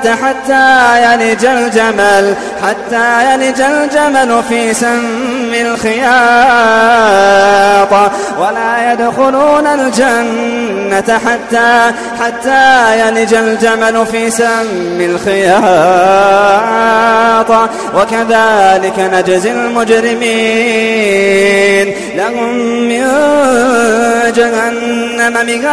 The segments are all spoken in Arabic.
حتى يلج الجمل حتى يلج الجمل في سم الخياط. ولا يدخلون الجنة حتى حتى يلج الجمل في سم الخياط. وكذلك نجزي المجرمين. لهم من جهنم مهاد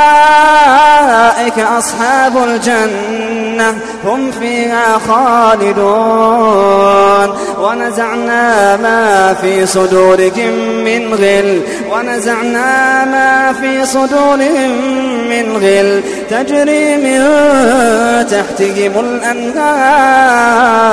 أصحاب الجنة هم فيها خالدون. ونزعنا ما في صدورهم من غل ونزعنا ما في صدورهم من غل. تجري من تحتهم الأنهار.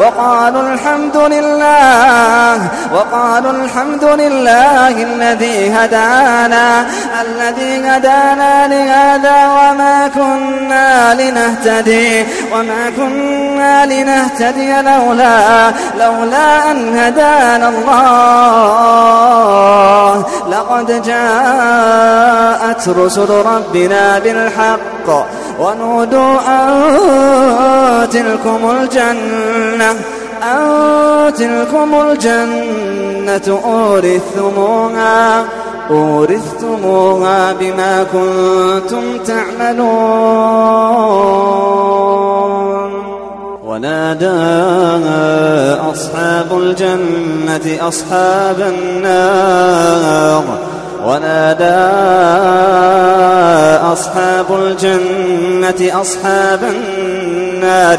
وقالوا الحمد لله. وقالوا الحمد لله الذي هدانا. الذي هدانا لهذا وما كنا لنهتدي. وما كنا لنهتدي لولا لولا أن هدانا الله. لقد جاءت رسل ربنا بالحق ونودوا أن تلكم الجنة أن تلكم الجنة أورثتموها أورثتموها بما كنتم تعملون. ونادى أصحاب الجنة أصحاب النار ونادى أصحاب الجنة أصحاب النار.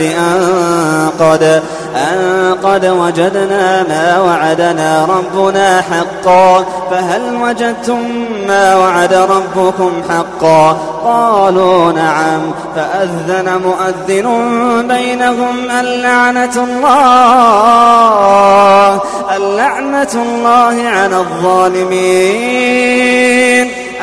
أن قد أن قد وجدنا ما وعدنا ربنا حقا فهل وجدتم ما وعد ربكم حقا؟ قالوا نعم فأذن مؤذن بينهم اللعنة الله اللعنة الله على الظالمين.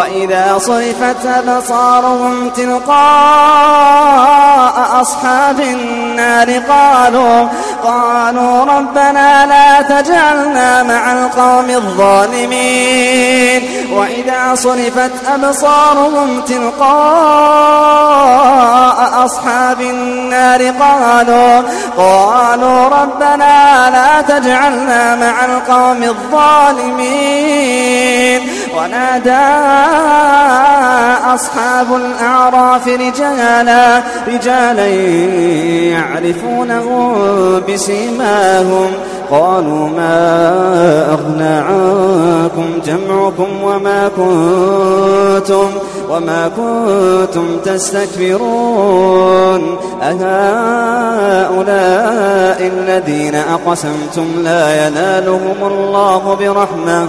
وإذا صرفت أبصارهم تلقاء أصحاب النار قالوا قالوا ربنا لا تجعلنا مع القوم الظالمين. وإذا صرفت أبصارهم تلقاء أصحاب النار قالوا قالوا ربنا لا تجعلنا مع القوم الظالمين. ونادى أصحاب الأعراف رجالا رجالا يعرفونه بسيماهم. قالوا ما أغنى عنكم جمعكم وما كنتم وما كنتم تستكبرون. أهؤلاء الذين أقسمتم لا ينالهم الله برحمة.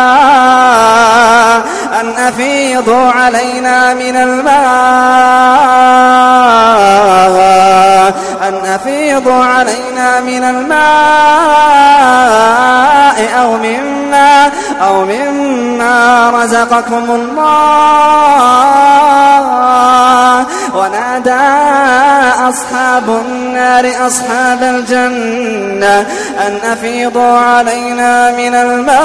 أفيضوا علينا من الماء. أن أفيضوا علينا من الماء. أو مما أو مما رزقكم الله. ونادى أصحاب النار أصحاب الجنة أن أفيضوا علينا من الماء.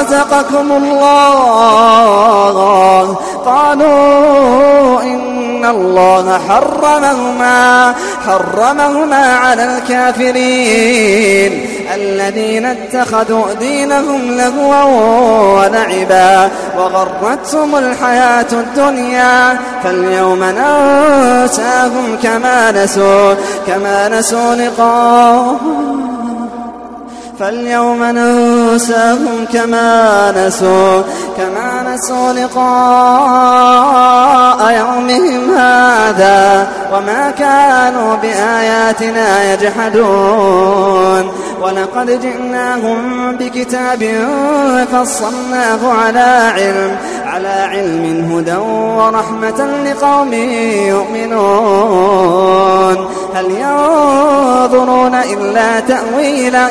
رزقكم الله. قالوا إن الله حرمهما حرمهما على الكافرين. الذين اتخذوا دينهم لهوا ولعبا وغرتهم الحياة الدنيا. فاليوم ننساهم كما نسوا كما نسوا لقاء فاليوم ننساهم كما نسوا كما نسوا لقاء يومهم هذا وما كانوا بآياتنا يجحدون. ولقد جئناهم بكتاب فصلناه على علم على علم هدى ورحمة لقوم يؤمنون. هل ينظرون إلا تأويله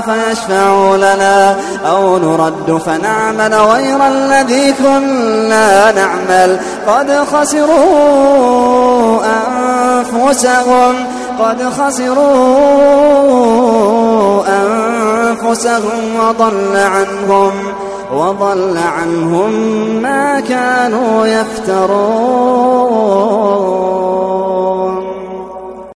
فيشفعوا لنا أو نرد فنعمل غير الذي كنا نعمل قد خسروا أنفسهم قد خسروا أنفسهم وضل عنهم وضل عنهم ما كانوا يفترون